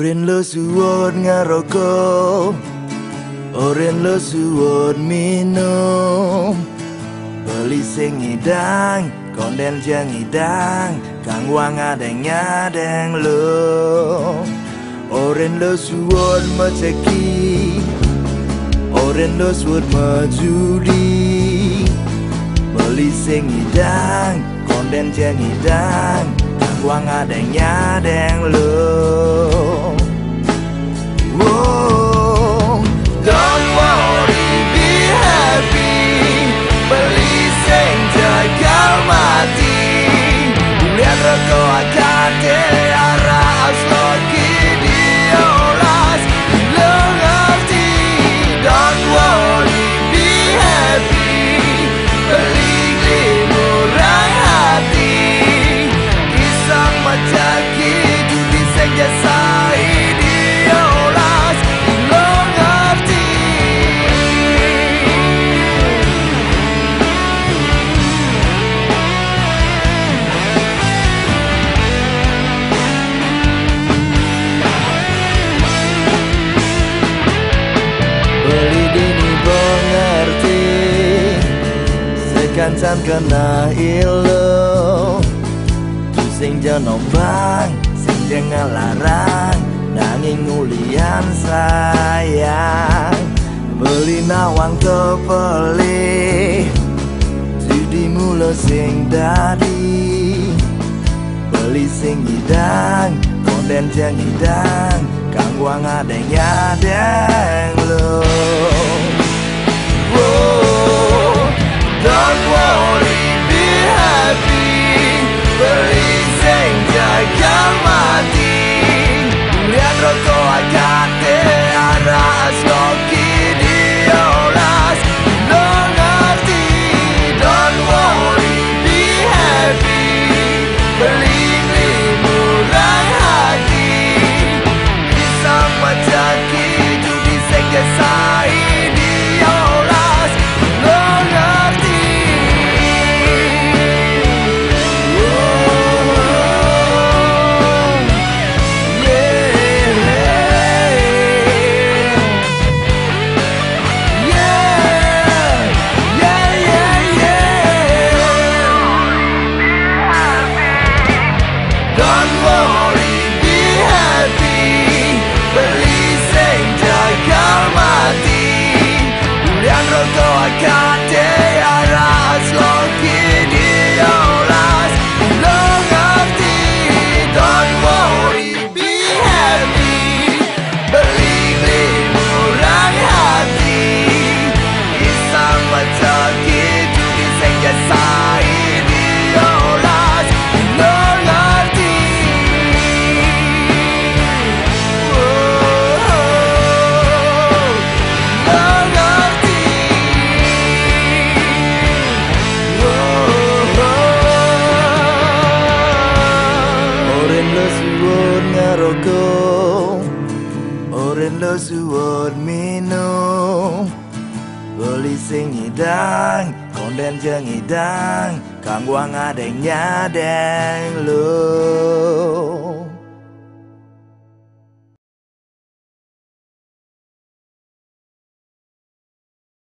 Orin lo suwon ngaroko Orin lo suwon minum. Beli sing ngidang Konden jang ngidang Kang wang adeng adeng lo. Orin lo suwon meceki Orin lo suwon majudi Beli sing ngidang Konden jang ngidang Kang wang adeng adeng lo. Sekancam kena ilo Sing jangan bang Sing jangan larang Nanging ngulian sayang Beli nawang kepeli Judi mula sing dadi Beli sing hidang Konden jang hidang Kang wang adeng adeng lo otro so I can't suwon ngaroko Oren lo suwon minum Beli sing hidang Konden jeng hidang Kang đèn nhá đèn lo.